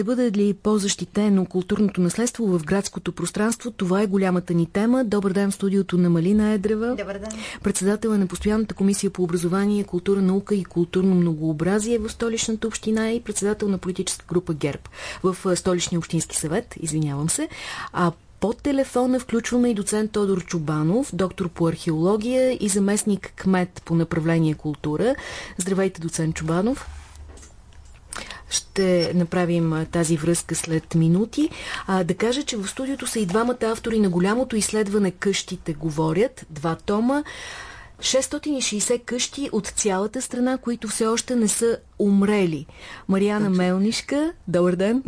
Ще бъде ли по-защитено културното наследство в градското пространство? Това е голямата ни тема. Добър ден в студиото на Малина Едрева. Добър ден. Председател е на Постоянната комисия по образование, култура, наука и културно многообразие в столичната община и председател на политическа група ГЕРБ в столичния общински съвет. Извинявам се. А по телефона включваме и доцент Тодор Чубанов, доктор по археология и заместник кмет по направление култура. Здравейте, доцент Чубанов. Ще направим тази връзка след минути. А, да кажа, че в студиото са и двамата автори на голямото изследване «Къщите говорят», два тома. 660 къщи от цялата страна, които все още не са умрели. Марияна. Мелнишка, добър ден.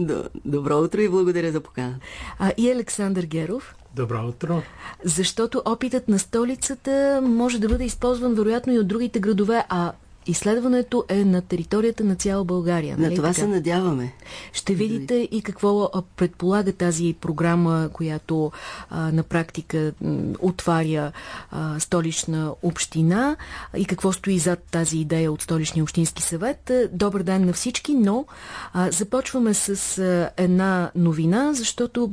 Добро утро и благодаря за покана. А, и Александър Геров. Добро утро. Защото опитът на столицата може да бъде използван вероятно и от другите градове, а Изследването е на територията на цяла България. Нали? На това така? се надяваме. Ще видите и какво предполага тази програма, която а, на практика отваря а, столична община и какво стои зад тази идея от столичния общински съвет. Добър ден на всички, но а, започваме с а, една новина, защото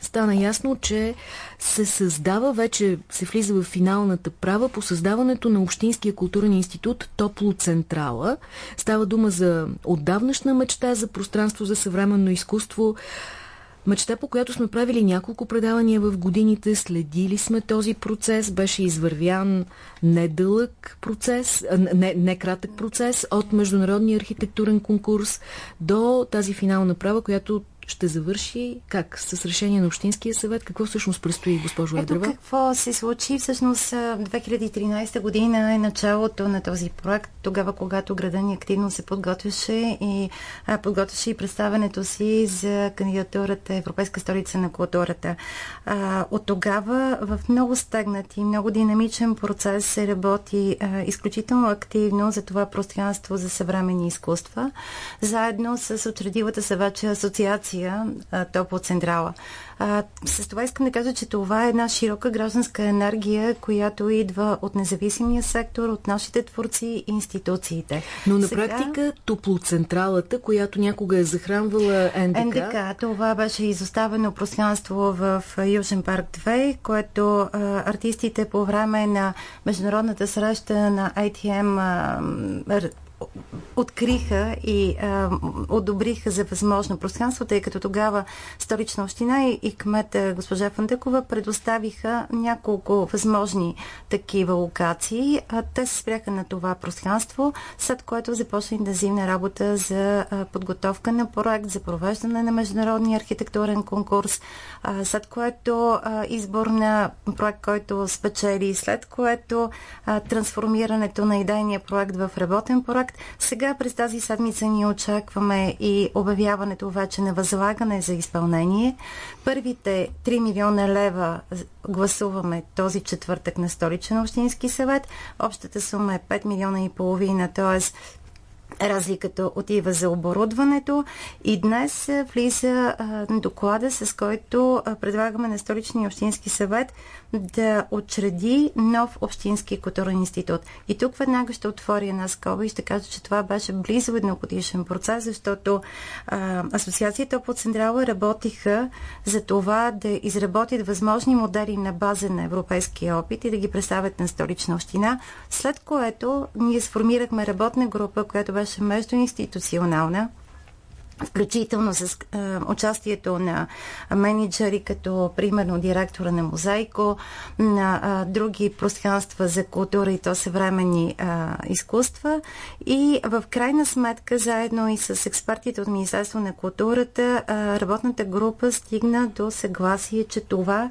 стана ясно, че се създава, вече се влиза в финалната права по създаването на Общинския културен институт Топло Централа. Става дума за отдавнашна мечта за пространство за съвременно изкуство, Мечта, по която сме правили няколко предавания в годините, следили сме този процес, беше извървян недълъг процес, не, не процес от Международния архитектурен конкурс до тази финална права, която ще завърши как? С решение на Общинския съвет? Какво всъщност предстои, госпожо Едрева? Ето какво се случи. Всъщност 2013 година е началото на този проект, тогава когато града ни активно се подготвяше и а, подготвяше и представенето си за кандидатурата Европейска столица на културата. А, от тогава в много стегнат и много динамичен процес се работи а, изключително активно за това пространство за съвременни изкуства, заедно с учредилата се вече асоциация Турция, топлоцентрала. С това искам да кажа, че това е една широка гражданска енергия, която идва от независимия сектор, от нашите творци и институциите. Но на Сега... практика топлоцентралата, която някога е захранвала НДК... НДК, това беше изоставено пространство в Южен парк 2, което а, артистите по време на международната среща на ITM а, откриха и а, одобриха за възможно пространство, тъй като тогава столична община и, и кмета госпожа Фандъкова предоставиха няколко възможни такива локации. А те се спряха на това пространство, след което започна интензивна работа за а, подготовка на проект, за провеждане на международния архитектурен конкурс, а, след което а, избор на проект, който спечели, след което а, трансформирането на идейния проект в работен проект. Сега през тази седмица ние очакваме и обявяването вече на възлагане за изпълнение. Първите 3 милиона лева гласуваме този четвъртък на столичен общински съвет. Общата сума е 5 милиона и половина, т.е. Разликата отива за оборудването и днес влиза а, доклада, с който а, предлагаме на Столичния общински съвет да учреди нов общински културен институт. И тук веднага ще отворя една скоба и ще кажа, че това беше близо едногодишен процес, защото а, Асоциацията по Централа работиха за това да изработят възможни модели на база на европейския опит и да ги представят на столична община, след което ние сформирахме работна група, която беше междуинституционална, включително с е, участието на менеджери, като примерно директора на Мозайко, на е, други пространства за култура и то съвременни е, изкуства. И в крайна сметка, заедно и с експертите от Министерство на културата, е, работната група стигна до съгласие, че това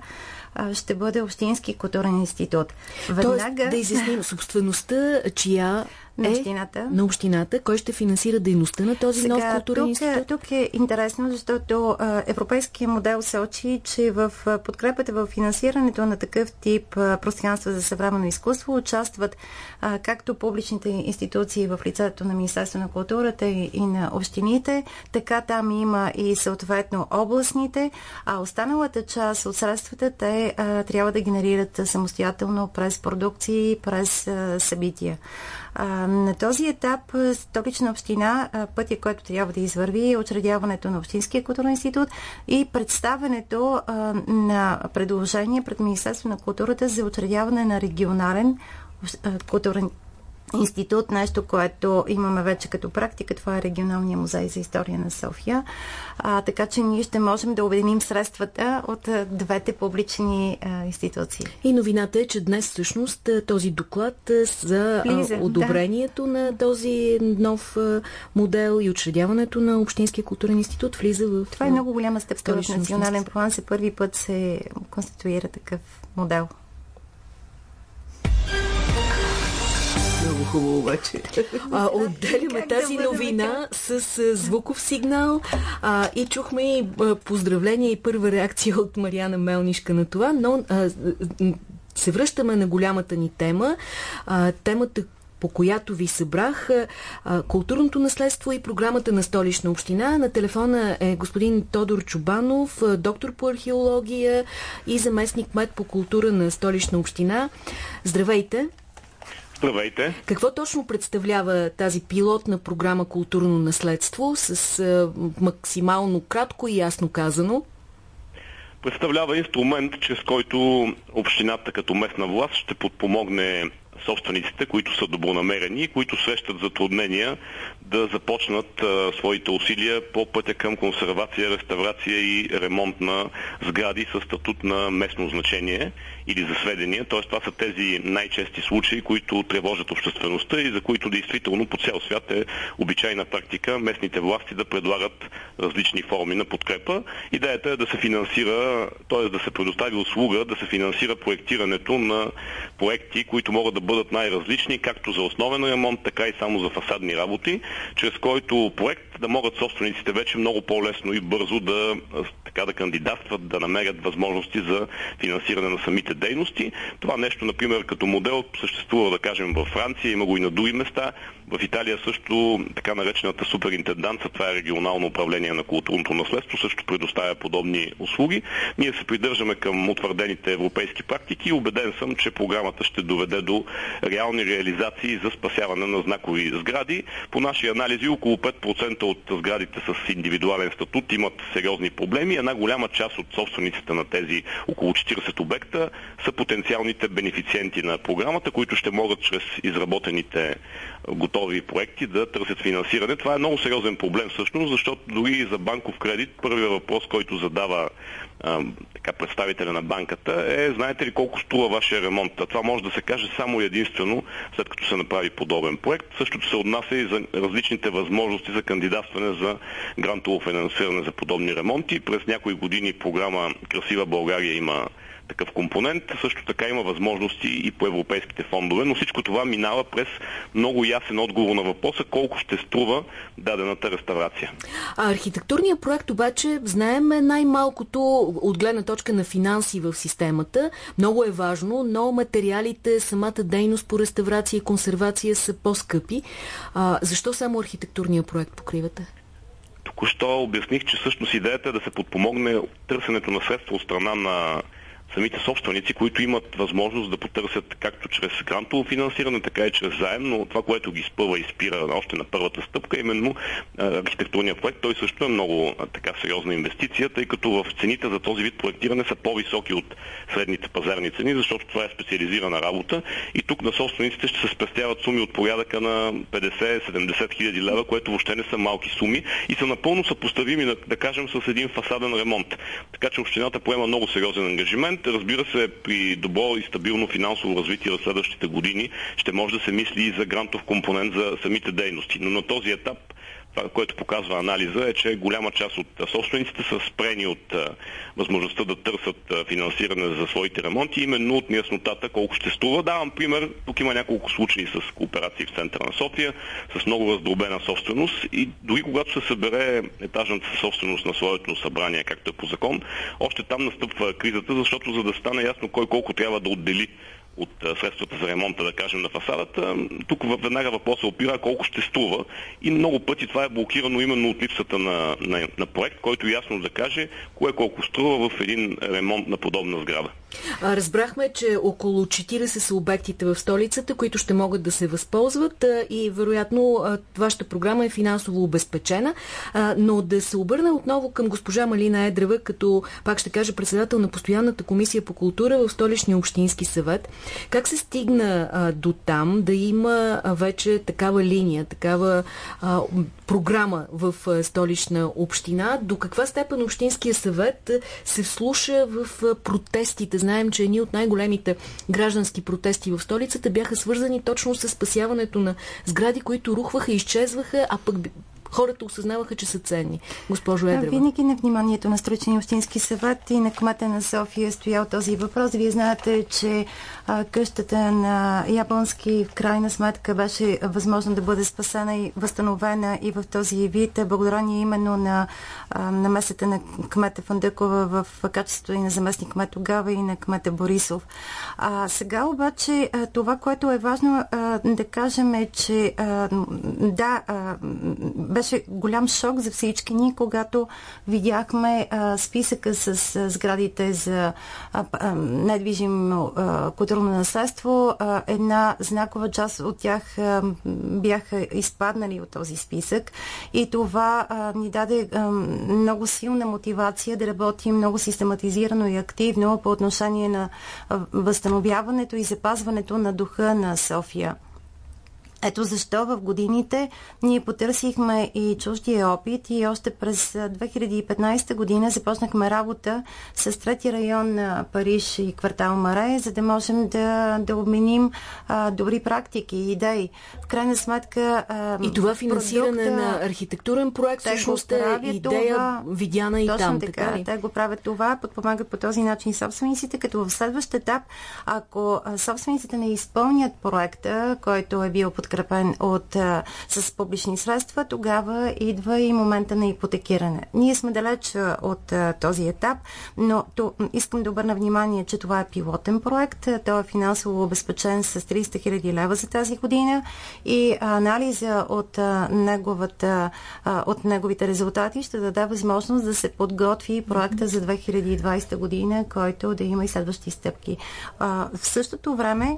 ще бъде Общински културен институт. Веднага... Тоест, да изясним собствеността, чия на е общината. На общината. Кой ще финансира дейността на този Сега, нов културен тук, институт? Тук е интересно, защото а, европейския модел се очи, че в подкрепата в финансирането на такъв тип а, пространства за съвременно изкуство участват а, както публичните институции в лицето на Министерство на културата и, и на общините, така там има и съответно областните, а останалата част от средствата те а, трябва да генерират самостоятелно през продукции, през а, събития. На този етап столична община, пътя, който трябва да извърви е учредяването на Общинския културен институт и представенето на предложение пред Министерство на културата за учредяване на регионален културен институт, нещо, което имаме вече като практика. Това е Регионалния музей за история на София. А, така че ние ще можем да обединим средствата от а, двете публични а, институции. И новината е, че днес всъщност този доклад за Влиза, одобрението да. на този нов модел и учредяването на Общинския културен институт влиза в Това е много голяма стъпка в национален план. За първи път се конституира такъв модел. Много хубаво обаче. А, отделяме тази новина с, с звуков сигнал а, и чухме и поздравления и първа реакция от Мариана Мелнишка на това, но а, се връщаме на голямата ни тема. А, темата, по която ви събрах а, културното наследство и програмата на столична община. На телефона е господин Тодор Чубанов, доктор по археология и заместник мед по култура на столична община. Здравейте! Здравейте. Какво точно представлява тази пилотна програма Културно наследство с а, максимално кратко и ясно казано? Представлява инструмент, чрез който общината като местна власт ще подпомогне собствениците, които са добронамерени и които срещат затруднения да започнат а, своите усилия по пътя към консервация, реставрация и ремонт на сгради с статут на местно значение или за сведения. Т.е. това са тези най-чести случаи, които тревожат обществеността и за които действително по цял свят е обичайна практика местните власти да предлагат различни форми на подкрепа. Идеята е да се финансира, т.е. да се предостави услуга, да се финансира проектирането на проекти, които могат да бъдат най-различни, както за основен ремонт, така и само за фасадни работи, чрез който проект да могат собствениците вече много по-лесно и бързо да, така, да кандидатстват, да намерят възможности за финансиране на самите дейности. Това нещо, например, като модел съществува, да кажем, във Франция, има го и на други места. В Италия също така наречената суперинтенданца, това е регионално управление на културното наследство, също предоставя подобни услуги. Ние се придържаме към утвърдените европейски практики и убеден съм, че програмата ще доведе до реални реализации за спасяване на знакови сгради. По наши анализи около 5% от сградите с индивидуален статут имат сериозни проблеми. Една голяма част от собствениците на тези около 40 обекта са потенциалните бенефициенти на програмата, които ще могат чрез изработените готови проекти да търсят финансиране. Това е много сериозен проблем всъщност, защото дори за банков кредит първият въпрос, който задава така, представителя на банката е, знаете ли колко струва вашия ремонт? А това може да се каже само единствено след като се направи подобен проект. Същото се отнася и за различните възможности за кандидатстване за грантово финансиране за подобни ремонти. През някои години програма Красива България има такъв компонент. Също така има възможности и по европейските фондове, но всичко това минава през много ясен отговор на въпроса колко ще струва дадената реставрация. А архитектурният проект обаче знаем е най-малкото от гледна точка на финанси в системата. Много е важно, но материалите, самата дейност по реставрация и консервация са по-скъпи. защо само архитектурният проект покривате? Току-що обясних, че всъщност идеята е да се подпомогне търсенето на средства от страна на самите собственици, които имат възможност да потърсят както чрез грантово финансиране, така и чрез заем, но това, което ги спъва и спира още на първата стъпка, е именно архитектурния проект. Той също е много така сериозна инвестиция, тъй като в цените за този вид проектиране са по-високи от средните пазарни цени, защото това е специализирана работа и тук на собствениците ще се спестяват суми от порядъка на 50-70 хиляди лева, което въобще не са малки суми и са напълно съпоставими, да, да кажем, с един фасаден ремонт. Така че общината поема много сериозен ангажимент момент, разбира се, при добро и стабилно финансово развитие в следващите години ще може да се мисли и за грантов компонент за самите дейности. Но на този етап това, което показва анализа, е, че голяма част от собствениците са спрени от възможността да търсят финансиране за своите ремонти, именно от неяснотата колко ще струва. Давам пример, тук има няколко случаи с кооперации в центъра на София, с много раздробена собственост. И дори когато се събере етажната собственост на своето събрание, както е по закон, още там настъпва кризата, защото за да стане ясно кой колко трябва да отдели от средствата за ремонта, да кажем, на фасадата, тук веднага въпросът опира колко ще струва и много пъти това е блокирано именно от липсата на, на, на проект, който ясно да каже кое колко струва в един ремонт на подобна сграда. Разбрахме, че около 40 са обектите в столицата, които ще могат да се възползват и вероятно вашата програма е финансово обезпечена, но да се обърна отново към госпожа Малина Едрева, като пак ще кажа председател на Постоянната комисия по култура в Столичния общински съвет. Как се стигна а, до там да има а, вече такава линия, такава а, програма в а, столична община? До каква степен Общинския съвет се вслуша в а, протестите? Знаем, че едни от най-големите граждански протести в столицата бяха свързани точно с спасяването на сгради, които рухваха, изчезваха, а пък хората осъзнаваха, че са ценни. Госпожо Едрева. Винаги на вниманието на Строчен общински съвет и на кмета на София е стоял този въпрос. Вие знаете, че а, къщата на Японски в крайна сметка беше възможно да бъде спасена и възстановена и в този вид, благодарение именно на а, намесата на кмета Фандъкова в качеството и на заместник кмет тогава и на кмета Борисов. А, сега обаче а, това, което е важно а, да кажем е, че а, да, а, беше голям шок за всички ни, когато видяхме а, списъка с а, сградите за а, а, недвижимо а, културно наследство. А, една знакова част от тях а, бяха изпаднали от този списък и това а, ни даде а, много силна мотивация да работим много систематизирано и активно по отношение на възстановяването и запазването на духа на София. Ето защо в годините ние потърсихме и чуждия опит и още през 2015 година започнахме работа с трети район на Париж и квартал Маре, за да можем да, да обменим а, добри практики и идеи. В крайна сметка а, И това финансиране продукта, на архитектурен проект всъщност е идея това, видяна и точно там. Така, така те го правят това, подпомагат по този начин собствениците, като в следващ етап, ако собствениците не изпълнят проекта, който е бил подкрепен подкрепен от, а, с публични средства, тогава идва и момента на ипотекиране. Ние сме далеч от а, този етап, но то, искам да обърна внимание, че това е пилотен проект. Той е финансово обезпечен с 300 000 лева за тази година и анализа от, а, неговата, а, от неговите резултати ще даде възможност да се подготви проекта за 2020 година, който да има и следващи стъпки. А, в същото време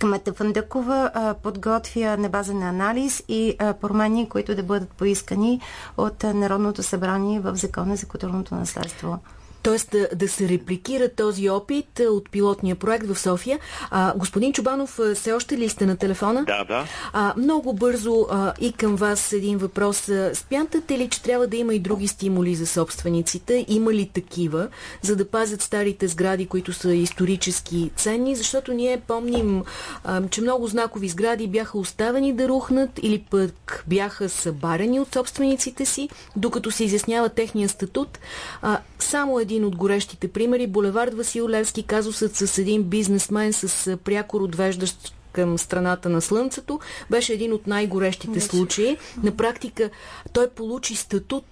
Кмета Фандъкова подготвя на база на анализ и промени, които да бъдат поискани от Народното събрание в Закона за културното наследство. Тоест да, да се репликира този опит от пилотния проект в София. А, господин Чубанов, все още ли сте на телефона? Да, да. А, много бързо а, и към вас един въпрос. Спянтате ли, че трябва да има и други стимули за собствениците? Има ли такива, за да пазят старите сгради, които са исторически ценни? Защото ние помним, а, че много знакови сгради бяха оставени да рухнат или пък бяха събарени от собствениците си, докато се изяснява техния статут. А, само един от горещите примери. Булевард Васил Левски, казусът с един бизнесмен с прякор отвеждащ към страната на Слънцето, беше един от най-горещите случаи. На практика той получи статут,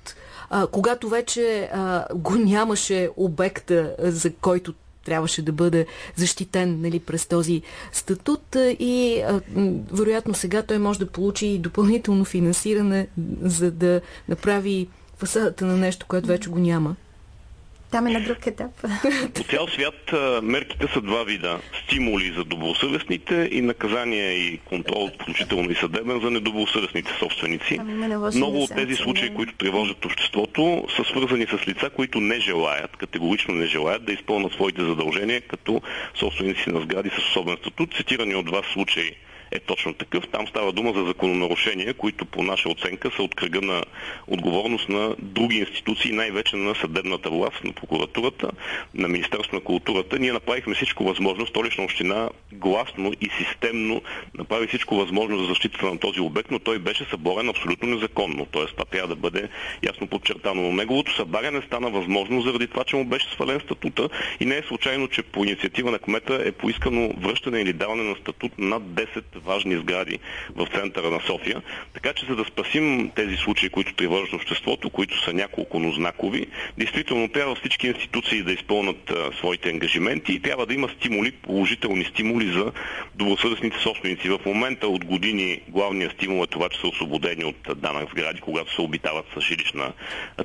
а, когато вече а, го нямаше обекта, за който трябваше да бъде защитен нали, през този статут и а, вероятно сега той може да получи и допълнително финансиране, за да направи фасадата на нещо, което вече го няма. Там е на друг етап. По цял свят мерките са два вида. Стимули за добросъвестните и наказания и контрол, включително и съдебен, за недобросъвестните собственици. Ами, Много от тези случаи, които тревожат обществото, са свързани с лица, които не желаят, категорично не желаят да изпълнят своите задължения като собственици на сгради с особен статут. Цитирани от вас случаи е точно такъв. Там става дума за закононарушения, които по наша оценка са от кръга на отговорност на други институции, най-вече на съдебната власт, на прокуратурата, на Министерство на културата. Ние направихме всичко възможно, столична община гласно и системно направи всичко възможно за защитата на този обект, но той беше съборен абсолютно незаконно. Тоест, това трябва да бъде ясно подчертано. Но неговото събаряне стана възможно заради това, че му беше свален статута и не е случайно, че по инициатива на кмета е поискано връщане или даване на статут над 10 важни сгради в центъра на София. Така че за да спасим тези случаи, които тревожат обществото, които са няколко, но знакови, действително трябва всички институции да изпълнат а, своите ангажименти и трябва да има стимули, положителни стимули за добросъвестните собственици. В момента от години главният стимул е това, че са освободени от данък сгради, когато се обитават с жилищна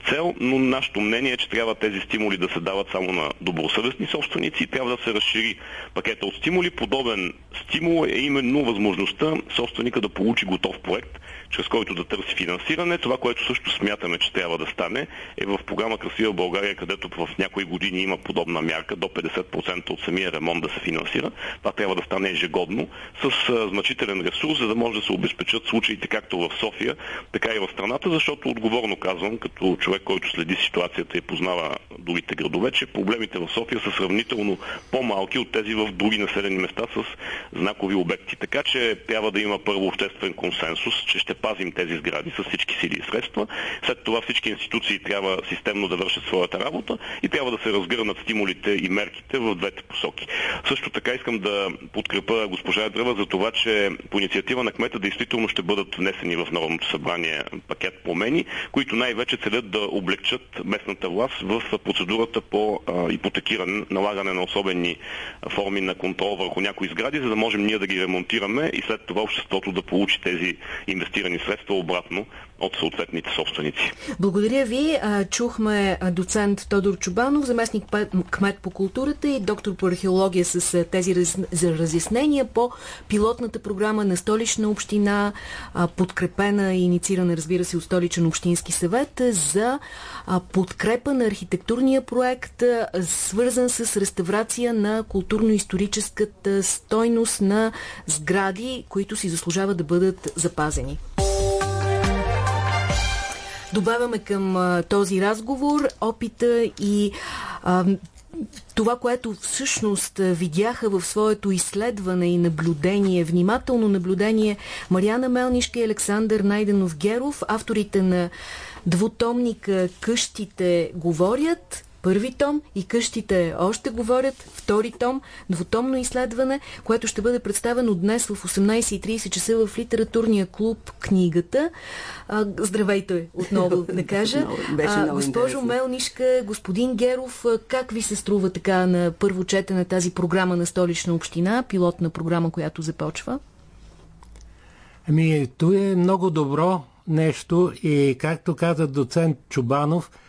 цел, но нашето мнение е, че трябва тези стимули да се дават само на добросъвестни собственици и трябва да се разшири пакета от стимули. Подобен стимул е именно възможността собственика да получи готов проект, чрез който да търси финансиране. Това, което също смятаме, че трябва да стане, е в програма Красива България, където в някои години има подобна мярка, до 50% от самия ремонт да се финансира. Това трябва да стане ежегодно с значителен ресурс, за да може да се обезпечат случаите както в София, така и в страната, защото отговорно казвам, като човек, който следи ситуацията и познава другите градове, че проблемите в София са сравнително по-малки от тези в други населени места с знакови обекти. Така че трябва да има първо обществен консенсус, че ще пазим тези сгради с всички сили и средства. След това всички институции трябва системно да вършат своята работа и трябва да се разгърнат стимулите и мерките в двете посоки. Също така искам да подкрепа госпожа Дръва за това, че по инициатива на кмета действително ще бъдат внесени в Народното събрание пакет промени, които най-вече целят да облегчат местната власт в процедурата по ипотекиране, налагане на особени форми на контрол върху някои сгради, за да можем ние да ги ремонтираме и след това обществото да получи тези инвестирани средства обратно от съответните собственици. Благодаря ви. Чухме доцент Тодор Чубанов, заместник кмет по културата и доктор по археология с тези разяснения по пилотната програма на столична община, подкрепена и инициирана, разбира се, от столичен общински съвет за подкрепа на архитектурния проект, свързан с реставрация на културно-историческата стойност на сгради, които си заслужават да бъдат запазени. Добавяме към този разговор опита и това, което всъщност видяха в своето изследване и наблюдение, внимателно наблюдение Мариана Мелнишка и Александър Найденов Геров, авторите на двутомника «Къщите говорят», първи том и къщите още говорят, втори том, двутомно изследване, което ще бъде представено днес в 18.30 часа в литературния клуб Книгата. А, здравейте отново да кажа. а, госпожо Мелнишка, господин Геров, как ви се струва така на първо четене тази програма на столична община, пилотна програма, която започва? Ами, то е много добро нещо и както каза доцент Чубанов –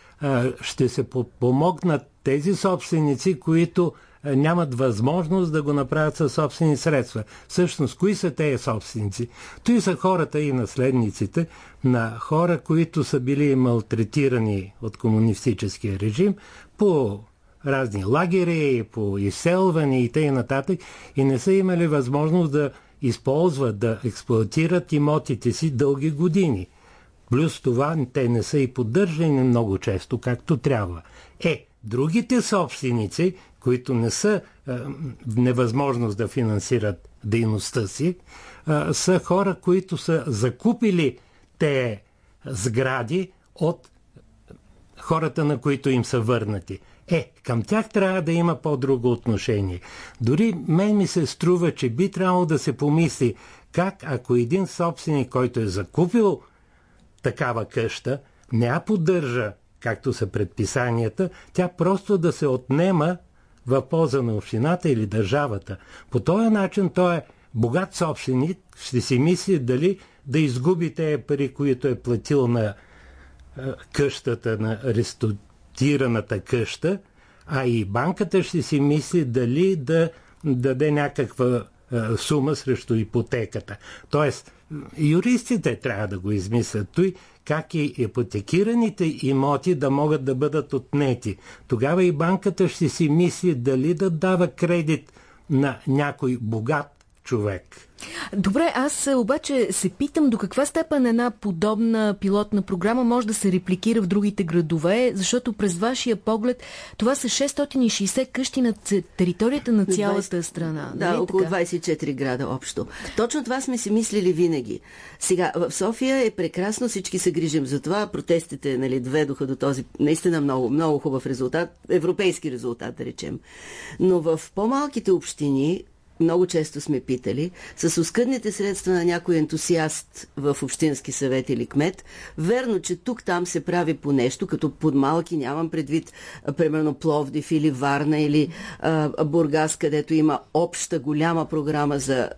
ще се помогнат тези собственици, които нямат възможност да го направят със собствени средства. Всъщност, кои са тези собственици? Той са хората и наследниците на хора, които са били малтретирани от комунистическия режим по разни лагери, по изселване и т.н. и не са имали възможност да използват, да експлуатират имотите си дълги години. Плюс това те не са и поддържани много често, както трябва. Е, другите собственици, които не са е, невъзможност да финансират дейността си, е, са хора, които са закупили те сгради от хората, на които им са върнати. Е, към тях трябва да има по-друго отношение. Дори мен ми се струва, че би трябвало да се помисли как ако един собственик, който е закупил такава къща, не я поддържа, както са предписанията, тя просто да се отнема в полза на общината или държавата. По този начин той е богат собственик, ще си мисли дали да изгуби тези пари, които е платил на е, къщата, на рестотираната къща, а и банката ще си мисли дали да даде някаква сума срещу ипотеката. Тоест, юристите трябва да го измислят. Той как и ипотекираните имоти да могат да бъдат отнети. Тогава и банката ще си мисли дали да дава кредит на някой богат човек. Добре, аз обаче се питам до каква степен една подобна пилотна програма може да се репликира в другите градове, защото през вашия поглед това са 660 къщи на територията на цялата 20... страна. Да, нали около така? 24 града общо. Точно това сме си мислили винаги. Сега, в София е прекрасно, всички се грижим за това. Протестите нали, доведоха до този наистина много, много хубав резултат, европейски резултат, да речем. Но в по-малките общини много често сме питали, с оскъдните средства на някой ентусиаст в Общински съвет или кмет, верно, че тук-там се прави по нещо, като под малки, нямам предвид, примерно Пловдив или Варна или а, Бургас, където има обща голяма програма за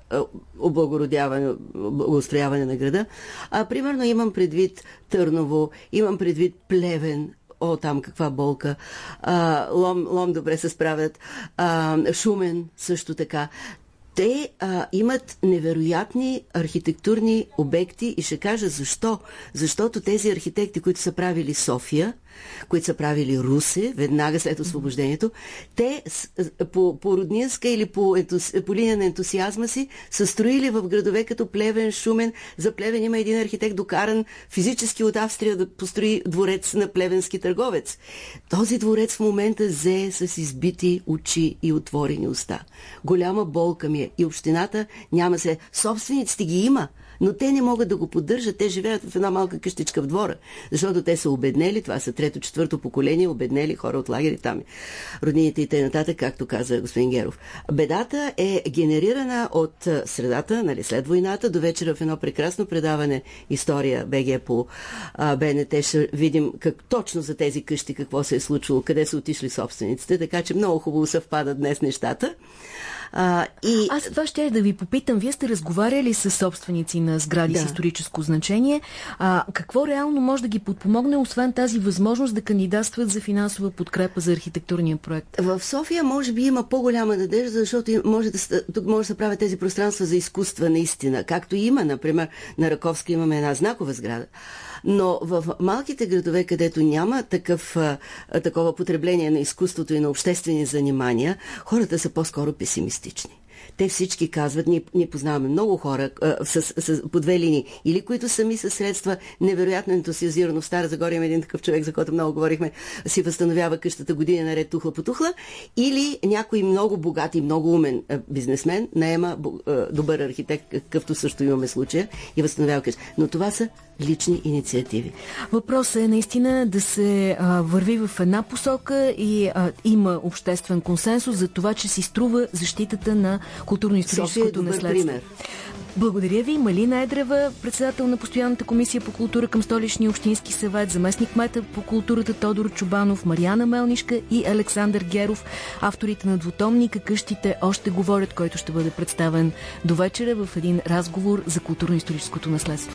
облагородяване, благоустрояване на града, а примерно имам предвид Търново, имам предвид Плевен, о, там каква болка. А, лом, лом добре се справят. А, Шумен също така. Те а, имат невероятни архитектурни обекти и ще кажа защо. Защото тези архитекти, които са правили София, които са правили Русе, веднага след освобождението, те по, по роднинска или по, ентуси, по линия на ентусиазма си са строили в градове като Плевен, Шумен. За Плевен има един архитект докаран физически от Австрия да построи дворец на плевенски търговец. Този дворец в момента зе с избити очи и отворени уста. Голяма болка ми е. И общината няма се. Собствениците ги има но те не могат да го поддържат. Те живеят в една малка къщичка в двора, защото те са обеднели. Това са трето, четвърто поколение, обеднели хора от лагери там. Роднините и т.н., както каза господин Геров. Бедата е генерирана от средата, нали, след войната, до вечера в едно прекрасно предаване История БГ по БНТ. Ще видим как, точно за тези къщи какво се е случило, къде са отишли собствениците, така че много хубаво съвпадат днес нещата. А, и... Аз това ще да ви попитам. Вие сте разговаряли с собственици на сгради да. с историческо значение. А, какво реално може да ги подпомогне, освен тази възможност да кандидатстват за финансова подкрепа за архитектурния проект? В София може би има по-голяма надежда, защото може да, тук може да се правят тези пространства за изкуства наистина. Както има, например, на Раковски имаме една знакова сграда. Но в малките градове, където няма такъв, такова потребление на изкуството и на обществени занимания, хората са по-скоро песимистични те всички казват, ние, ние познаваме много хора а, с, с, по две линии, или които сами са средства, невероятно ентусиазирано. В Стара Загория има един такъв човек, за който много говорихме, си възстановява къщата година наред тухла по тухла, или някой много богат и много умен а, бизнесмен наема а, добър архитект, какъвто също имаме случая, и възстановява къща. Но това са лични инициативи. Въпросът е наистина да се а, върви в една посока и а, има обществен консенсус за това, че си струва защитата на културно-историческото е наследство. Пример. Благодаря ви. Малина Едрева, председател на Постоянната комисия по култура към Столичния общински съвет, заместник мета по културата Тодор Чубанов, Мариана Мелнишка и Александър Геров, авторите на двутомника «Къщите още говорят», който ще бъде представен до вечера в един разговор за културно-историческото наследство.